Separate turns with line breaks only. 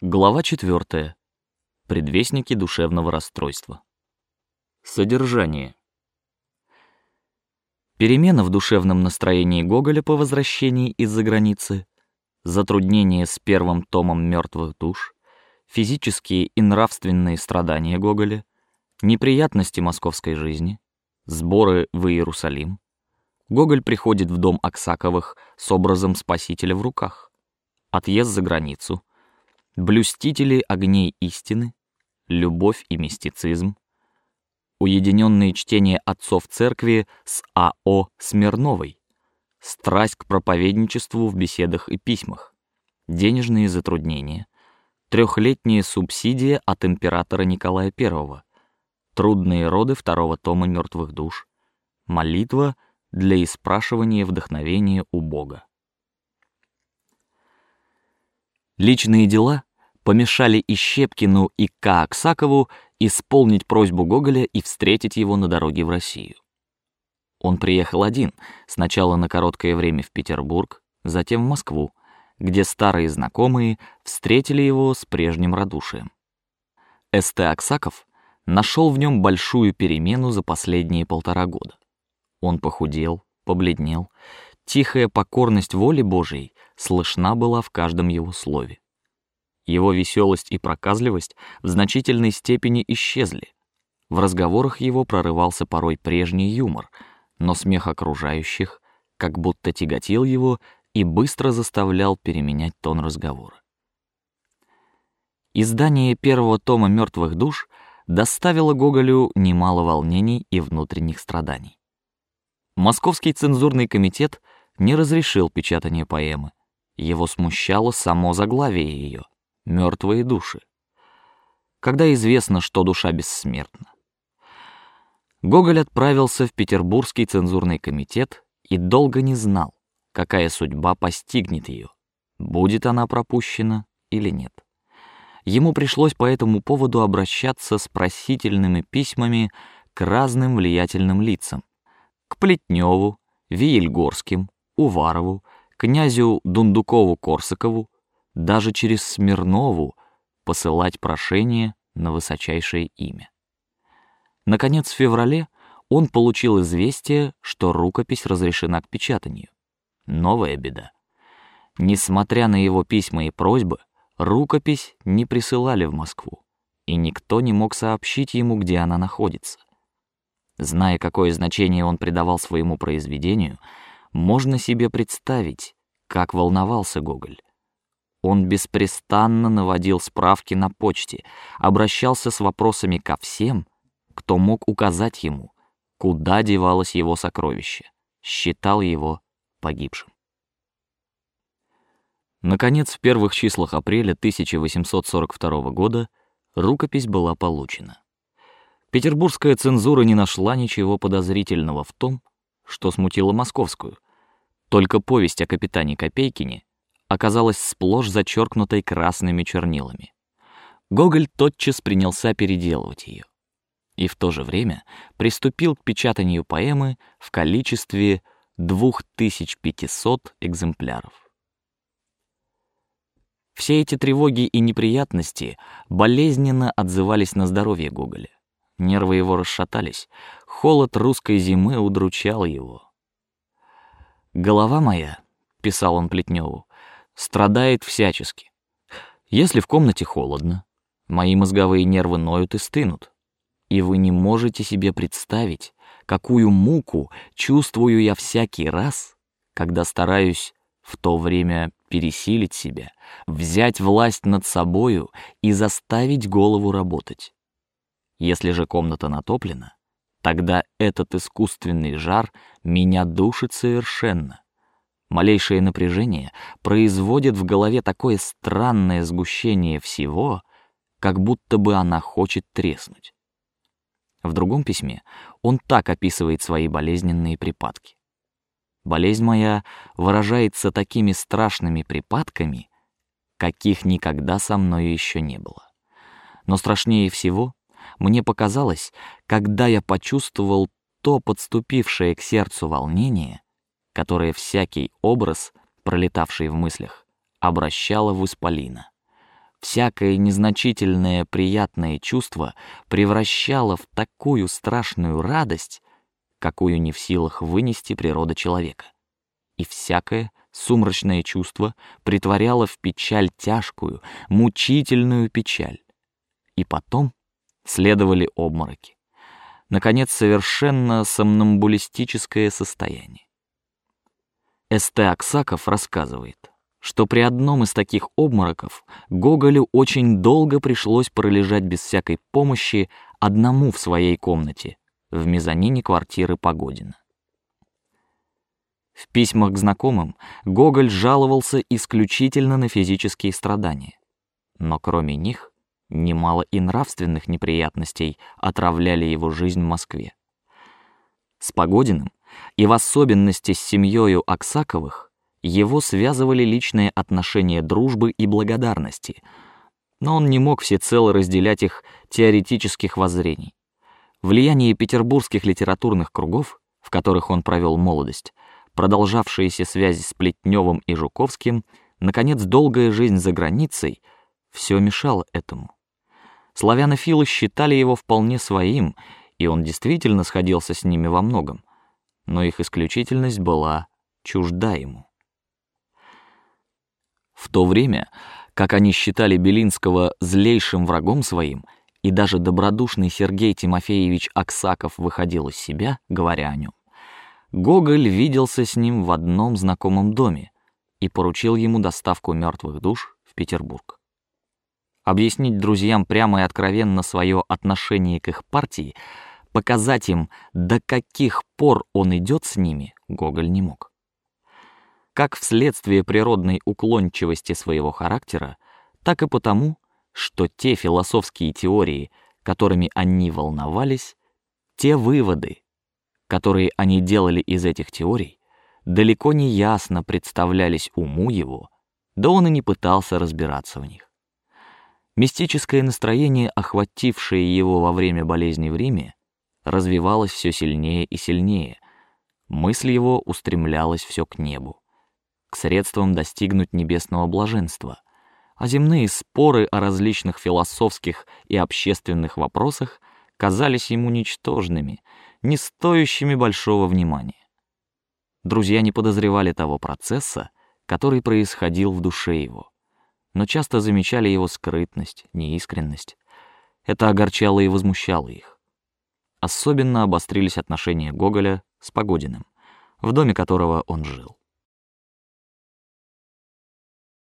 Глава четвертая. Предвестники душевного расстройства. Содержание. Перемена в душевном настроении Гоголя по возвращении из-за границы, затруднения с первым томом мертвых душ, физические и нравственные страдания Гоголя, неприятности московской жизни, сборы в Иерусалим. Гоголь приходит в дом Аксаковых с образом Спасителя в руках. Отъезд за границу блюстители огней истины, любовь и мистицизм, уединенные чтения отцов церкви с А.О. Смирновой, страсть к проповедничеству в беседах и письмах, денежные затруднения, трехлетняя субсидия от императора Николая I, трудные роды второго тома мертвых душ, молитва для испрашивания вдохновения у Бога. Личные дела помешали и Щепкину, и К. Аксакову исполнить просьбу Гоголя и встретить его на дороге в Россию. Он приехал один, сначала на короткое время в Петербург, затем в Москву, где старые знакомые встретили его с прежним радушием. С.Т. Аксаков нашел в нем большую перемену за последние полтора года. Он похудел, побледнел, тихая покорность воле Божией слышна была в каждом его слове. Его веселость и проказливость в значительной степени исчезли. В разговорах его прорывался порой прежний юмор, но смех окружающих как будто тяготил его и быстро заставлял переменять тон разговора. Издание первого тома мертвых душ доставило Гоголю немало волнений и внутренних страданий. Московский цензурный комитет не разрешил печатание поэмы. Его смущало само заглавие ее мертвые души. Когда известно, что душа бессмертна. Гоголь отправился в Петербургский цензурный комитет и долго не знал, какая судьба постигнет ее, будет она пропущена или нет. Ему пришлось по этому поводу обращаться с просительными письмами к разным влиятельным лицам, к Плетневу, Виельгорским, Уварову, князю Дундукову-Корсакову, даже через Смирнову посылать прошение на высочайшее имя. Наконец, в феврале он получил известие, что рукопись разрешена к печатанию. Новая беда. Несмотря на его письма и просьбы, рукопись не присылали в Москву, и никто не мог сообщить ему, где она находится. Зная, какое значение он придавал своему произведению, можно себе представить, как волновался Гоголь. Он беспрестанно наводил справки на почте, обращался с вопросами ко всем, кто мог указать ему, куда девалось его сокровище, считал его погибшим. Наконец, в первых числах апреля 1842 года рукопись была получена. Петербургская цензура не нашла ничего подозрительного в том, что смутило московскую. Только повесть о капитане Копейкине оказалась сплошь зачеркнутой красными чернилами. Гоголь тотчас принялся переделывать ее, и в то же время приступил к печатанию поэмы в количестве 2500 экземпляров. Все эти тревоги и неприятности болезненно отзывались на здоровье Гоголя. Нервы его расшатались, холод русской зимы удручал его. Голова моя, писал он Плетневу, страдает всячески. Если в комнате холодно, мои мозговые нервы ноют и стынут, и вы не можете себе представить, какую муку чувствую я всякий раз, когда стараюсь в то время пересилить себя, взять власть над собою и заставить голову работать. Если же комната натоплена, тогда этот искусственный жар меня душит совершенно. Малейшее напряжение производит в голове такое странное сгущение всего, как будто бы она хочет треснуть. В другом письме он так описывает свои болезненные припадки. Болезнь моя выражается такими страшными припадками, каких никогда со мной еще не было. Но страшнее всего мне показалось, когда я почувствовал то подступившее к сердцу волнение, которое всякий образ, пролетавший в мыслях, обращало в исполина. всякое незначительное приятное чувство превращало в такую страшную радость, какую не в силах вынести природа человека, и всякое сумрачное чувство притворяло в печаль тяжкую, мучительную печаль. И потом следовали обмороки. Наконец, совершенно сомнамбулистическое состояние. С.Т. Аксаков рассказывает, что при одном из таких обмороков Гоголю очень долго пришлось пролежать без всякой помощи одному в своей комнате в мезонине квартиры Погодина. В письмах к знакомым Гоголь жаловался исключительно на физические страдания, но кроме них немало и нравственных неприятностей отравляли его жизнь в Москве. С Погодиным и в особенности с семьей Аксаковых его связывали личные отношения дружбы и благодарности, но он не мог всецело разделять их теоретических воззрений. Влияние петербургских литературных кругов, в которых он провел молодость, продолжавшиеся связи с Плетневым и Жуковским, наконец долгая жизнь за границей, все мешало этому. Славянофилы считали его вполне своим, и он действительно сходился с ними во многом, но их исключительность была чужда ему. В то время, как они считали Белинского злейшим врагом своим, и даже добродушный Сергей Тимофеевич Аксаков выходил из себя, говоря о нем, Гоголь виделся с ним в одном знакомом доме и поручил ему доставку мертвых душ в Петербург. Объяснить друзьям прямо и откровенно свое отношение к их партии, показать им, до каких пор он идет с ними, Гоголь не мог. Как вследствие природной уклончивости своего характера, так и потому, что те философские теории, которыми они волновались, те выводы, которые они делали из этих теорий, далеко не ясно представлялись уму его, да он и не пытался разбираться в них. Мистическое настроение, охватившее его во время болезни в Риме, развивалось все сильнее и сильнее. Мысль его устремлялась все к небу, к средствам достигнуть небесного блаженства, а земные споры о различных философских и общественных вопросах казались ему ничтожными не стоящими большого внимания. Друзья не подозревали того процесса, который происходил в душе его, но часто замечали его скрытность, неискренность. Это огорчало и возмущало их. Особенно обострились отношения Гоголя с Погодиным, в доме которого он жил.